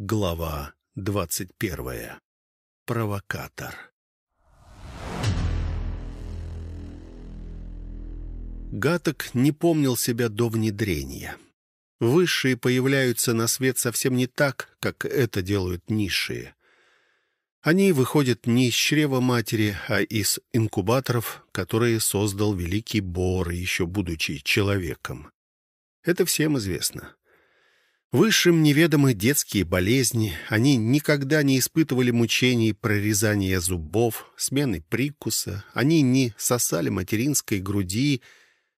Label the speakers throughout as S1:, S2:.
S1: Глава двадцать первая. Провокатор. Гаток не помнил себя до внедрения. Высшие появляются на свет совсем не так, как это делают низшие. Они выходят не из чрева матери, а из инкубаторов, которые создал великий Бор, еще будучи человеком. Это всем известно. Высшим неведомы детские болезни, они никогда не испытывали мучений прорезания зубов, смены прикуса, они не сосали материнской груди,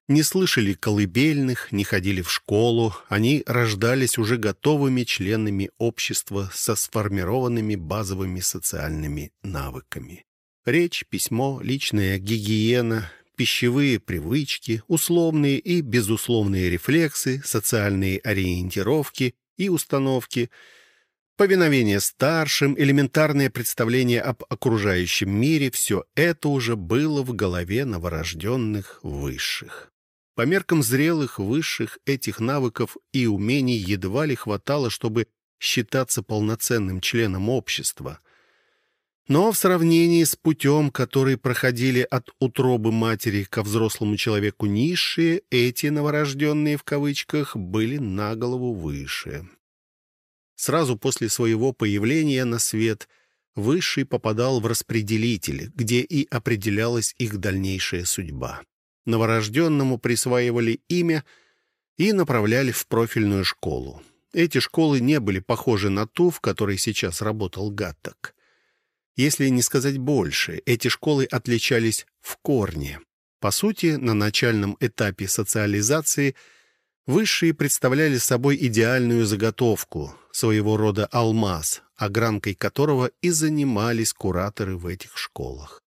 S1: не слышали колыбельных, не ходили в школу, они рождались уже готовыми членами общества со сформированными базовыми социальными навыками. Речь, письмо, личная гигиена, пищевые привычки, условные и безусловные рефлексы, социальные ориентировки и установки, повиновение старшим, элементарное представление об окружающем мире – все это уже было в голове новорожденных высших. По меркам зрелых, высших этих навыков и умений едва ли хватало, чтобы считаться полноценным членом общества. Но в сравнении с путем, который проходили от утробы матери ко взрослому человеку низшие, эти новорожденные в кавычках были на голову выше. Сразу после своего появления на свет Высший попадал в распределитель, где и определялась их дальнейшая судьба. Новорожденному присваивали имя и направляли в профильную школу. Эти школы не были похожи на ту, в которой сейчас работал Гаттак. Если не сказать больше, эти школы отличались в корне. По сути, на начальном этапе социализации высшие представляли собой идеальную заготовку, своего рода алмаз, огранкой которого и занимались кураторы в этих школах.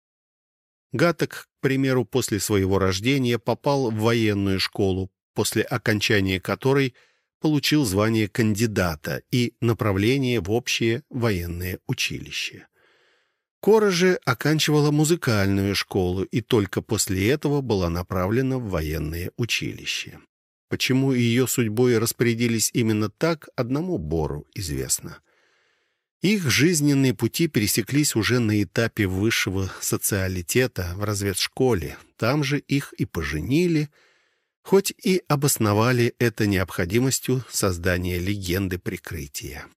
S1: Гаток, к примеру, после своего рождения попал в военную школу, после окончания которой получил звание кандидата и направление в общее военное училище. Кора же оканчивала музыкальную школу и только после этого была направлена в военное училище. Почему ее судьбой распорядились именно так, одному Бору известно. Их жизненные пути пересеклись уже на этапе высшего социалитета в разведшколе. Там же их и поженили, хоть и обосновали это необходимостью создания легенды прикрытия.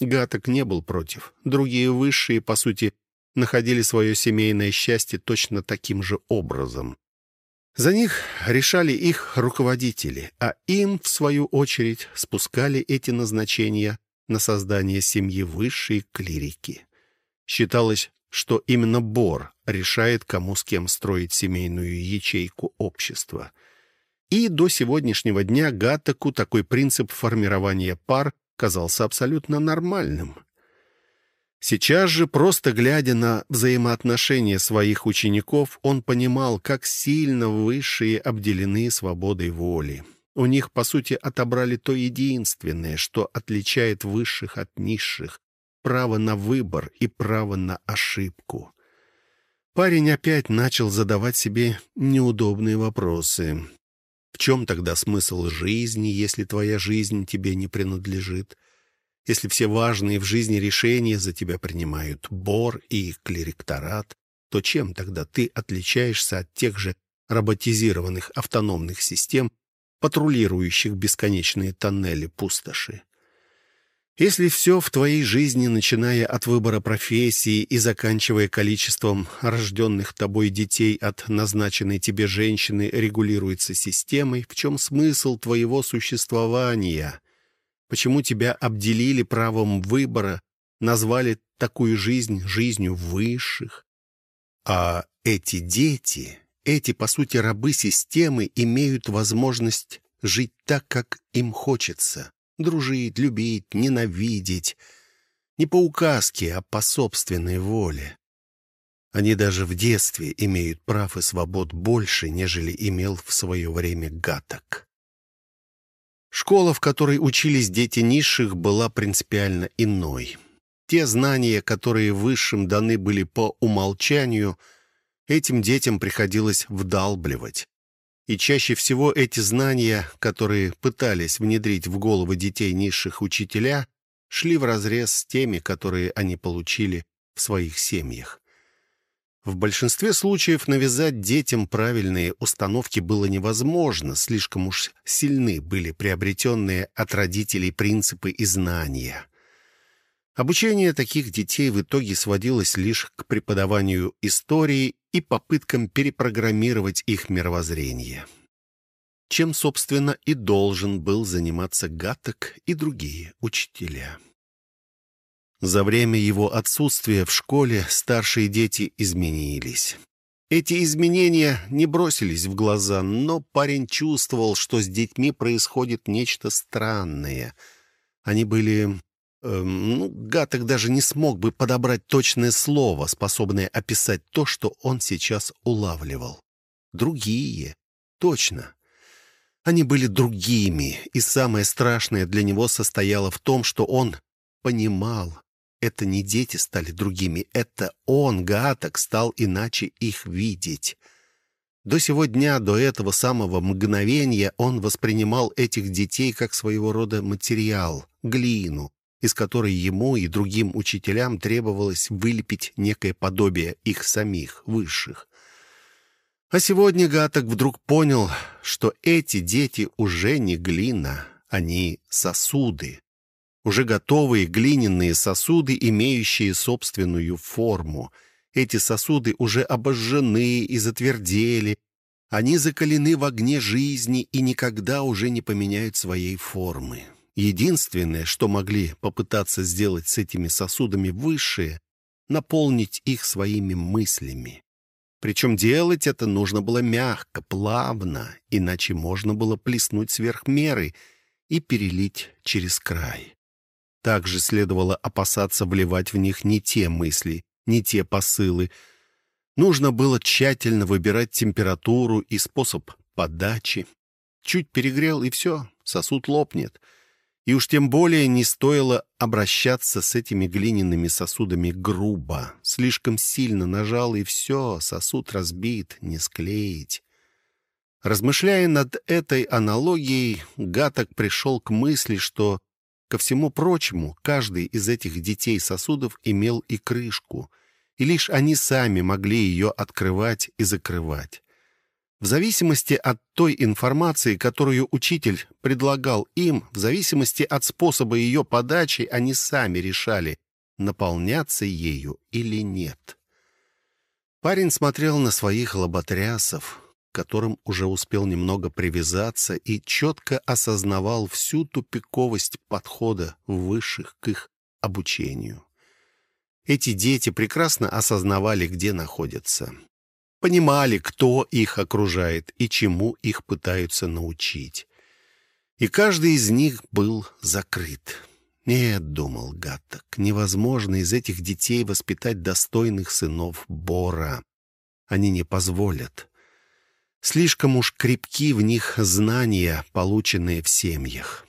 S1: Гаток не был против. Другие высшие, по сути, находили свое семейное счастье точно таким же образом. За них решали их руководители, а им, в свою очередь, спускали эти назначения на создание семьи высшей клирики. Считалось, что именно Бор решает, кому с кем строить семейную ячейку общества. И до сегодняшнего дня Гаттаку такой принцип формирования пар казался абсолютно нормальным. Сейчас же, просто глядя на взаимоотношения своих учеников, он понимал, как сильно высшие обделены свободой воли. У них, по сути, отобрали то единственное, что отличает высших от низших — право на выбор и право на ошибку. Парень опять начал задавать себе неудобные вопросы. В чем тогда смысл жизни, если твоя жизнь тебе не принадлежит? Если все важные в жизни решения за тебя принимают Бор и клерикторат, то чем тогда ты отличаешься от тех же роботизированных автономных систем, патрулирующих бесконечные тоннели пустоши. Если все в твоей жизни, начиная от выбора профессии и заканчивая количеством рожденных тобой детей от назначенной тебе женщины, регулируется системой, в чем смысл твоего существования? Почему тебя обделили правом выбора, назвали такую жизнь жизнью высших? А эти дети эти, по сути, рабы системы имеют возможность жить так, как им хочется. Дружить, любить, ненавидеть. Не по указке, а по собственной воле. Они даже в детстве имеют прав и свобод больше, нежели имел в свое время Гаток. Школа, в которой учились дети низших, была принципиально иной. Те знания, которые высшим даны были по умолчанию – Этим детям приходилось вдалбливать. И чаще всего эти знания, которые пытались внедрить в головы детей низших учителя, шли вразрез с теми, которые они получили в своих семьях. В большинстве случаев навязать детям правильные установки было невозможно, слишком уж сильны были приобретенные от родителей принципы и знания. Обучение таких детей в итоге сводилось лишь к преподаванию истории и попыткам перепрограммировать их мировоззрение. Чем, собственно, и должен был заниматься Гаток и другие учителя. За время его отсутствия в школе старшие дети изменились. Эти изменения не бросились в глаза, но парень чувствовал, что с детьми происходит нечто странное. Они были... Эм, ну, Гаток даже не смог бы подобрать точное слово, способное описать то, что он сейчас улавливал. Другие. Точно. Они были другими, и самое страшное для него состояло в том, что он понимал, это не дети стали другими, это он, Гаток, стал иначе их видеть. До сего дня, до этого самого мгновения он воспринимал этих детей как своего рода материал, глину, из которой ему и другим учителям требовалось вылепить некое подобие их самих, высших. А сегодня Гаток вдруг понял, что эти дети уже не глина, они сосуды, уже готовые глиняные сосуды, имеющие собственную форму. Эти сосуды уже обожжены и затвердели. Они закалены в огне жизни и никогда уже не поменяют своей формы. Единственное, что могли попытаться сделать с этими сосудами высшие, наполнить их своими мыслями. Причем делать это нужно было мягко, плавно, иначе можно было плеснуть сверх меры и перелить через край. Также следовало опасаться вливать в них не те мысли, не те посылы. Нужно было тщательно выбирать температуру и способ подачи. Чуть перегрел, и все, сосуд лопнет. И уж тем более не стоило обращаться с этими глиняными сосудами грубо. Слишком сильно нажал, и все, сосуд разбит, не склеить. Размышляя над этой аналогией, Гаток пришел к мысли, что Ко всему прочему, каждый из этих детей сосудов имел и крышку, и лишь они сами могли ее открывать и закрывать. В зависимости от той информации, которую учитель предлагал им, в зависимости от способа ее подачи, они сами решали, наполняться ею или нет. Парень смотрел на своих лоботрясов, которым уже успел немного привязаться и четко осознавал всю тупиковость подхода высших к их обучению. Эти дети прекрасно осознавали, где находятся. Понимали, кто их окружает и чему их пытаются научить. И каждый из них был закрыт. «Нет», — думал Гаттак, — «невозможно из этих детей воспитать достойных сынов Бора. Они не позволят». Слишком уж крепки в них знания, полученные в семьях.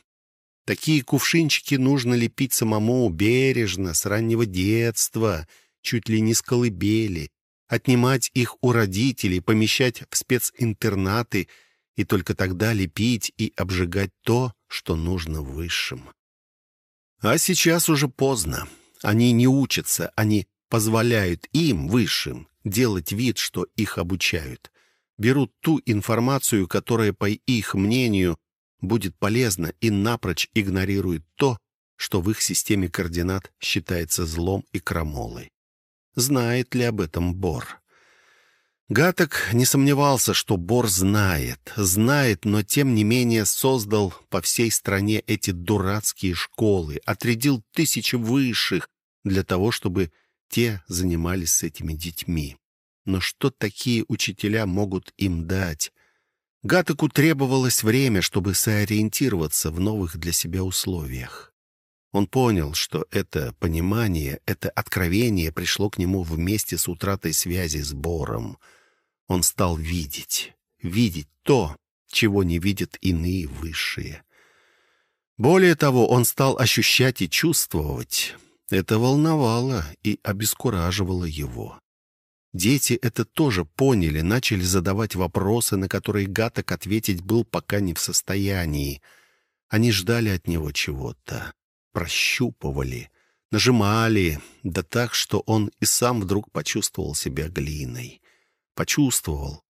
S1: Такие кувшинчики нужно лепить самому бережно, с раннего детства, чуть ли не с колыбели, отнимать их у родителей, помещать в специнтернаты и только тогда лепить и обжигать то, что нужно высшим. А сейчас уже поздно. Они не учатся, они позволяют им, высшим, делать вид, что их обучают берут ту информацию, которая, по их мнению, будет полезна, и напрочь игнорируют то, что в их системе координат считается злом и крамолой. Знает ли об этом Бор? Гаток не сомневался, что Бор знает. Знает, но тем не менее создал по всей стране эти дурацкие школы, отрядил тысячи высших для того, чтобы те занимались с этими детьми. Но что такие учителя могут им дать? Гатаку требовалось время, чтобы сориентироваться в новых для себя условиях. Он понял, что это понимание, это откровение пришло к нему вместе с утратой связи с Бором. Он стал видеть, видеть то, чего не видят иные высшие. Более того, он стал ощущать и чувствовать. Это волновало и обескураживало его. Дети это тоже поняли, начали задавать вопросы, на которые Гаток ответить был пока не в состоянии. Они ждали от него чего-то. прощупывали, нажимали, да так, что он и сам вдруг почувствовал себя глиной. Почувствовал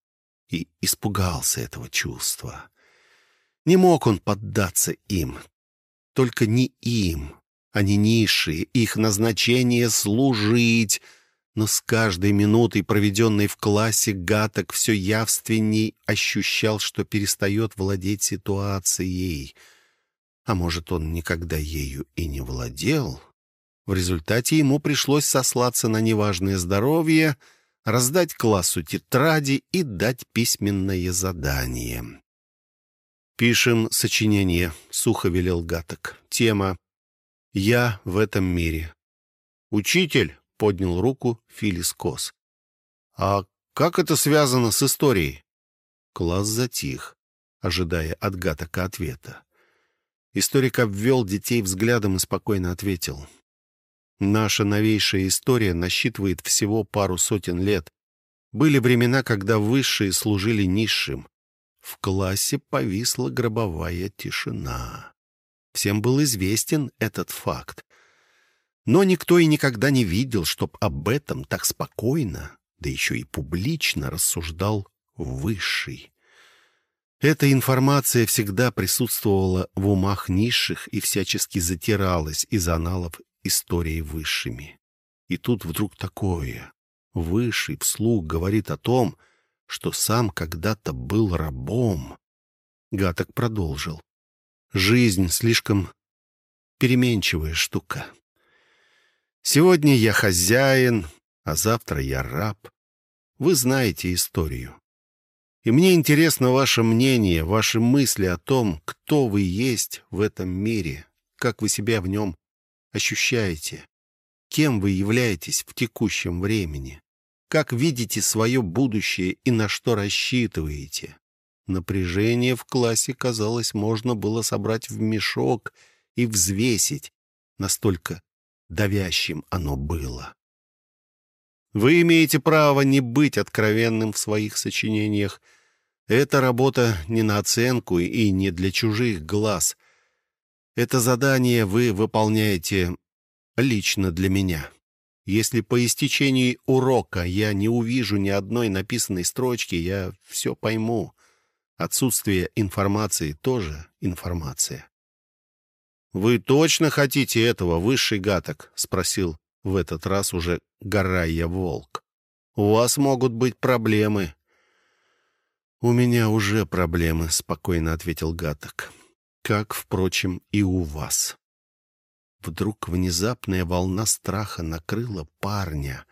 S1: и испугался этого чувства. Не мог он поддаться им. Только не им. Они низшие, их назначение — служить. Но с каждой минутой, проведенной в классе, Гаток все явственней ощущал, что перестает владеть ситуацией. А может, он никогда ею и не владел? В результате ему пришлось сослаться на неважное здоровье, раздать классу тетради и дать письменное задание. «Пишем сочинение», — сухо велел Гаток. «Тема «Я в этом мире». «Учитель», — поднял руку Филис Кос. «А как это связано с историей?» Класс затих, ожидая от Гатока ответа. Историк обвел детей взглядом и спокойно ответил. «Наша новейшая история насчитывает всего пару сотен лет. Были времена, когда высшие служили низшим. В классе повисла гробовая тишина. Всем был известен этот факт. Но никто и никогда не видел, чтоб об этом так спокойно, да еще и публично рассуждал Высший. Эта информация всегда присутствовала в умах низших и всячески затиралась из аналов истории Высшими. И тут вдруг такое. Высший вслух говорит о том, что сам когда-то был рабом. Гаток продолжил. Жизнь слишком переменчивая штука. Сегодня я хозяин, а завтра я раб. Вы знаете историю. И мне интересно ваше мнение, ваши мысли о том, кто вы есть в этом мире, как вы себя в нем ощущаете, кем вы являетесь в текущем времени. Как видите свое будущее и на что рассчитываете? Напряжение в классе, казалось, можно было собрать в мешок и взвесить. Настолько давящим оно было. Вы имеете право не быть откровенным в своих сочинениях. Эта работа не на оценку и не для чужих глаз. Это задание вы выполняете лично для меня. Если по истечении урока я не увижу ни одной написанной строчки, я все пойму. Отсутствие информации тоже информация. «Вы точно хотите этого, высший гаток?» — спросил в этот раз уже Гарайя Волк. «У вас могут быть проблемы». «У меня уже проблемы», — спокойно ответил гаток. «Как, впрочем, и у вас». Вдруг внезапная волна страха накрыла парня.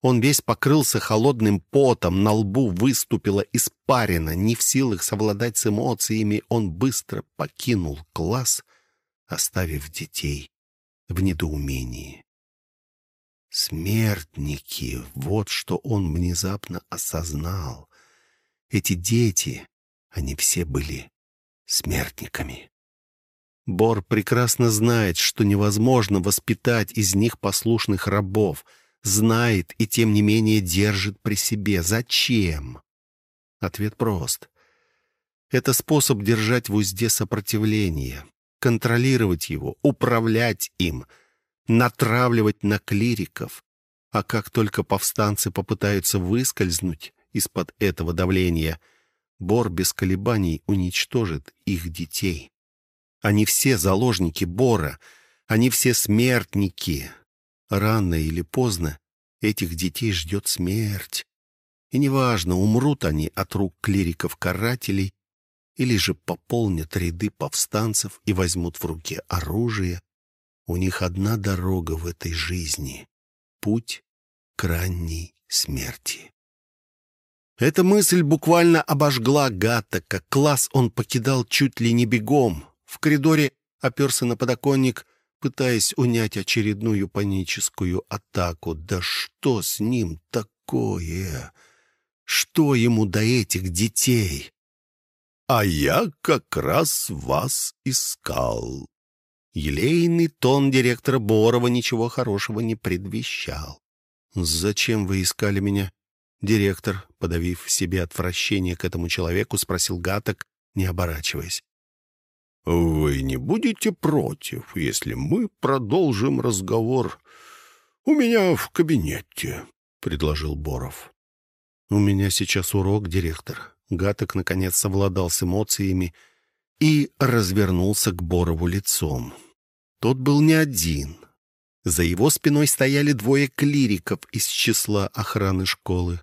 S1: Он весь покрылся холодным потом, на лбу выступила испарина. Не в силах совладать с эмоциями, он быстро покинул класс, оставив детей в недоумении. Смертники, вот что он внезапно осознал. Эти дети, они все были смертниками. Бор прекрасно знает, что невозможно воспитать из них послушных рабов. Знает и, тем не менее, держит при себе. Зачем? Ответ прост. Это способ держать в узде сопротивление, контролировать его, управлять им, натравливать на клириков. А как только повстанцы попытаются выскользнуть из-под этого давления, Бор без колебаний уничтожит их детей. Они все заложники Бора. Они все смертники. Рано или поздно этих детей ждет смерть. И неважно, умрут они от рук клириков-карателей или же пополнят ряды повстанцев и возьмут в руки оружие. У них одна дорога в этой жизни — путь к ранней смерти. Эта мысль буквально обожгла Гата, как класс он покидал чуть ли не бегом. В коридоре оперся на подоконник, пытаясь унять очередную паническую атаку. Да что с ним такое? Что ему до этих детей? А я как раз вас искал. Елейный тон директора Борова ничего хорошего не предвещал. «Зачем вы искали меня?» Директор, подавив в себе отвращение к этому человеку, спросил Гаток, не оборачиваясь.
S2: «Вы не будете против, если мы продолжим разговор у меня в кабинете?» — предложил Боров.
S1: «У меня сейчас урок, директор». Гаток, наконец, совладал с эмоциями и развернулся к Борову лицом. Тот был не один. За его спиной стояли двое клириков из числа охраны школы.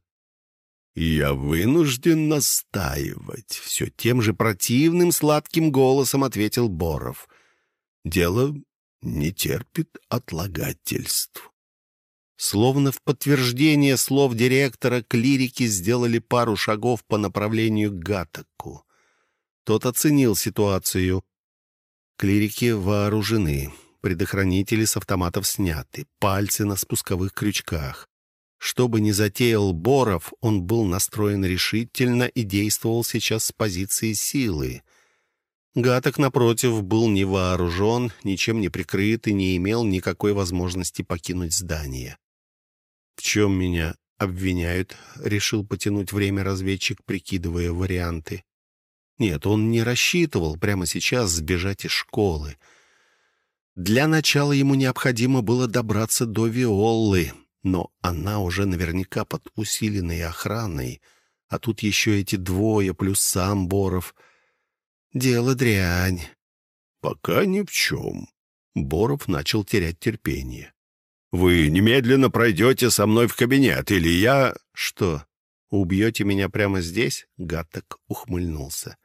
S2: «Я вынужден настаивать», — все тем же противным сладким голосом ответил Боров. «Дело не терпит отлагательств».
S1: Словно в подтверждение слов директора, клирики сделали пару шагов по направлению к Гатаку. Тот оценил ситуацию. Клирики вооружены, предохранители с автоматов сняты, пальцы на спусковых крючках. Что бы ни затеял Боров, он был настроен решительно и действовал сейчас с позиции силы. Гаток, напротив, был не вооружен, ничем не прикрыт и не имел никакой возможности покинуть здание. «В чем меня обвиняют?» — решил потянуть время разведчик, прикидывая варианты. Нет, он не рассчитывал прямо сейчас сбежать из школы. Для начала ему необходимо было добраться до Виоллы — но она уже наверняка под усиленной охраной, а тут еще эти двое плюс сам Боров. Дело дрянь.
S2: Пока ни в чем. Боров начал терять терпение. «Вы немедленно пройдете со мной в кабинет, или я...»
S1: «Что, убьете меня прямо здесь?» Гаттек ухмыльнулся.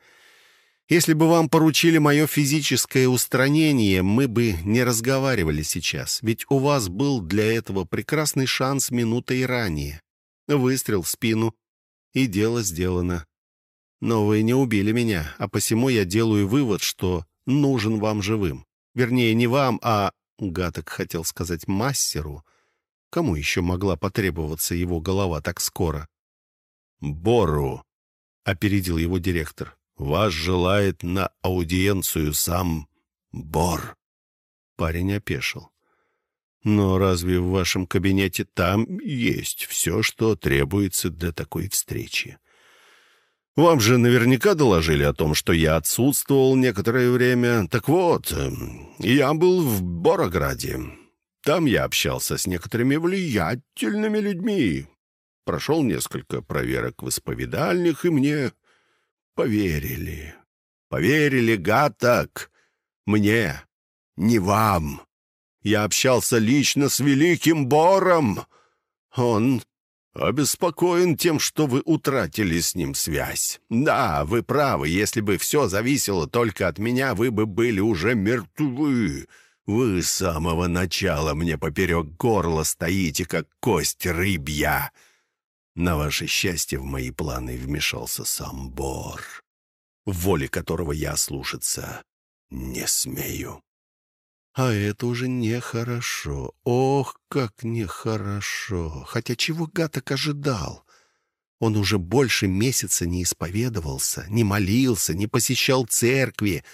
S1: Если бы вам поручили мое физическое устранение, мы бы не разговаривали сейчас, ведь у вас был для этого прекрасный шанс минутой ранее. Выстрел в спину, и дело сделано. Но вы не убили меня, а посему я делаю вывод, что нужен вам живым. Вернее, не вам, а, Гаток хотел сказать, мастеру. Кому еще могла потребоваться его голова так скоро?
S2: «Бору», — опередил его директор. Вас желает на аудиенцию сам Бор.
S1: Парень опешил. Но разве в вашем кабинете там есть все, что требуется для такой встречи? Вам же наверняка доложили о том, что я отсутствовал некоторое время. Так вот, я был в Борограде. Там я общался с некоторыми влиятельными людьми. Прошел несколько проверок в исповедальных, и мне поверили. Поверили, гаток. Мне, не вам. Я общался лично с великим Бором. Он обеспокоен тем, что вы утратили с ним связь. Да, вы правы, если бы все зависело только от меня, вы бы были уже мертвы. Вы с самого начала мне поперек горла стоите, как кость рыбья. На ваше счастье в мои планы вмешался сам Бор, воле которого я слушаться не смею. А это уже нехорошо. Ох, как нехорошо. Хотя чего Гаток ожидал? Он уже больше месяца не исповедовался, не молился, не посещал церкви.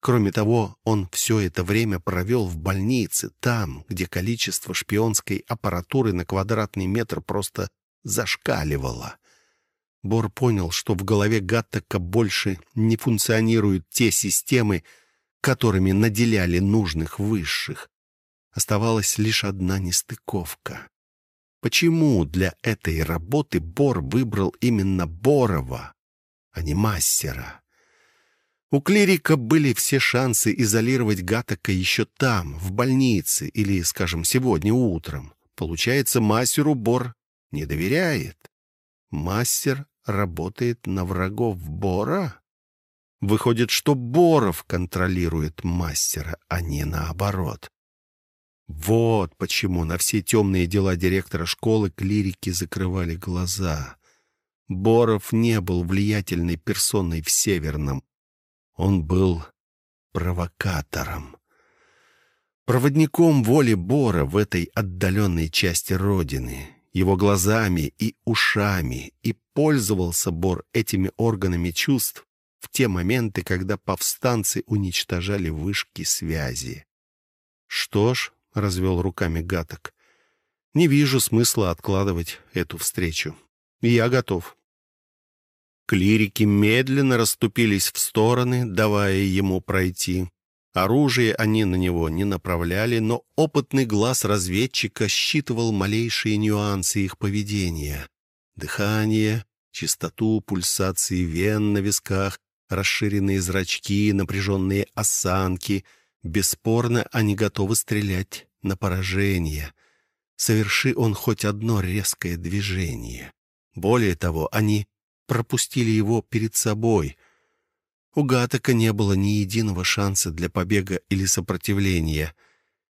S1: Кроме того, он все это время провел в больнице, там, где количество шпионской аппаратуры на квадратный метр просто зашкаливала. Бор понял, что в голове Гаттека больше не функционируют те системы, которыми наделяли нужных высших. Оставалась лишь одна нестыковка. Почему для этой работы Бор выбрал именно Борова, а не мастера? У клирика были все шансы изолировать Гаттека еще там, в больнице, или, скажем, сегодня утром. Получается, мастеру Бор не доверяет. Мастер работает на врагов Бора? Выходит, что Боров контролирует мастера, а не наоборот. Вот почему на все темные дела директора школы клирики закрывали глаза. Боров не был влиятельной персоной в Северном. Он был провокатором. Проводником воли Бора в этой отдаленной части Родины его глазами и ушами, и пользовался Бор этими органами чувств в те моменты, когда повстанцы уничтожали вышки связи. «Что ж», — развел руками Гаток, — «не вижу смысла откладывать эту встречу. Я готов». Клирики медленно расступились в стороны, давая ему пройти. Оружие они на него не направляли, но опытный глаз разведчика считывал малейшие нюансы их поведения. Дыхание, частоту пульсации вен на висках, расширенные зрачки, напряженные осанки. Бесспорно, они готовы стрелять на поражение. Соверши он хоть одно резкое движение. Более того, они пропустили его перед собой — у Гатака не было ни единого шанса для побега или сопротивления.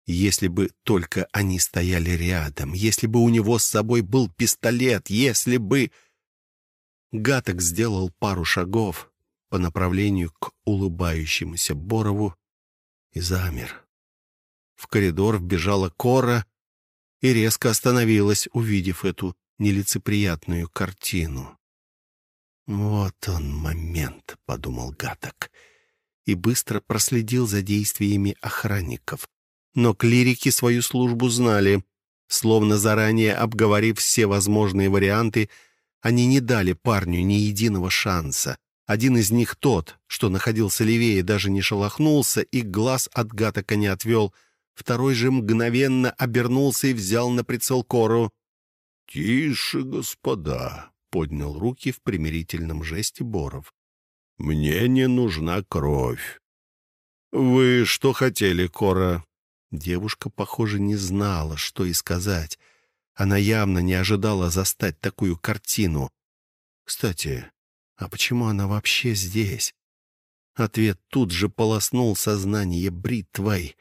S1: Если бы только они стояли рядом, если бы у него с собой был пистолет, если бы... Гаток сделал пару шагов по направлению к улыбающемуся Борову и замер. В коридор вбежала Кора и резко остановилась, увидев эту нелицеприятную картину. «Вот он момент», — подумал Гаток, и быстро проследил за действиями охранников. Но клирики свою службу знали. Словно заранее обговорив все возможные варианты, они не дали парню ни единого шанса. Один из них тот, что находился левее, даже не шелохнулся и глаз от Гатака не отвел. Второй же мгновенно обернулся и взял на прицел Кору.
S2: «Тише, господа!» — поднял руки в примирительном жесте Боров. «Мне не нужна кровь». «Вы что хотели, Кора?» Девушка, похоже, не знала, что и сказать. Она явно не ожидала застать такую картину. «Кстати, а почему она вообще здесь?» Ответ тут же полоснул сознание бритвой.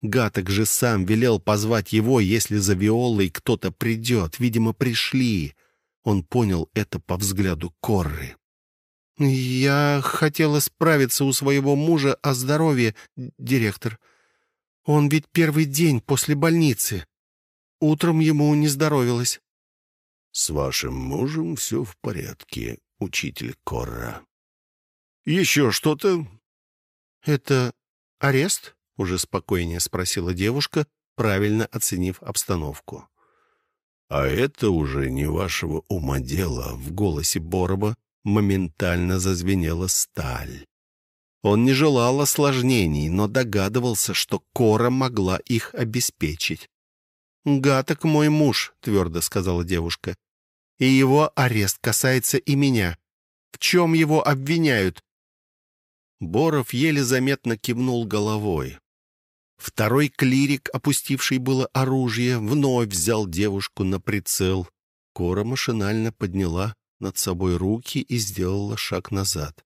S2: Гаток же сам велел позвать его, если за Виолой кто-то придет. Видимо, пришли. Он понял это по взгляду Корры. «Я хотела справиться у своего мужа о здоровье, директор. Он ведь первый день после больницы. Утром ему не здоровилось». «С вашим мужем все в порядке, учитель Корра». «Еще что-то?»
S1: «Это арест?» — уже спокойнее спросила девушка, правильно оценив обстановку.
S2: «А это уже не вашего ума дело», — в голосе Бороба моментально зазвенела сталь.
S1: Он не желал осложнений, но догадывался, что Кора могла их обеспечить. «Гаток мой муж», — твердо сказала девушка, — «и его арест касается и меня. В чем его обвиняют?» Боров еле заметно кивнул головой. Второй клирик, опустивший было оружие, вновь взял девушку на прицел. Кора машинально подняла над собой руки и сделала шаг назад.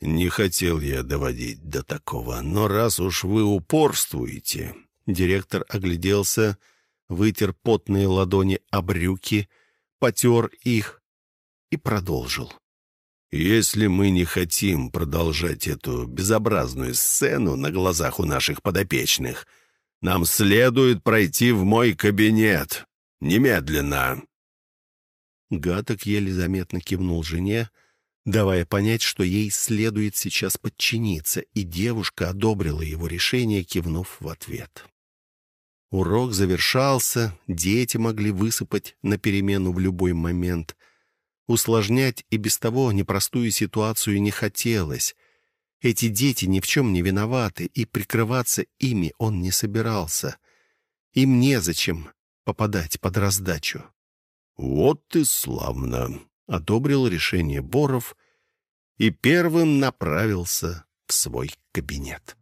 S2: «Не хотел я доводить до такого, но раз уж вы упорствуете...»
S1: Директор огляделся, вытер потные ладони о брюки, потер их и продолжил.
S2: Если мы не хотим продолжать эту безобразную сцену на глазах у наших подопечных, нам следует пройти в мой кабинет. Немедленно!»
S1: Гаток еле заметно кивнул жене, давая понять, что ей следует сейчас подчиниться, и девушка одобрила его решение, кивнув в ответ. Урок завершался, дети могли высыпать на перемену в любой момент — Усложнять и без того непростую ситуацию не хотелось. Эти дети ни в чем не виноваты, и прикрываться ими он не собирался. Им незачем попадать под раздачу.
S2: «Вот и славно!»
S1: — одобрил решение Боров и первым направился в свой кабинет.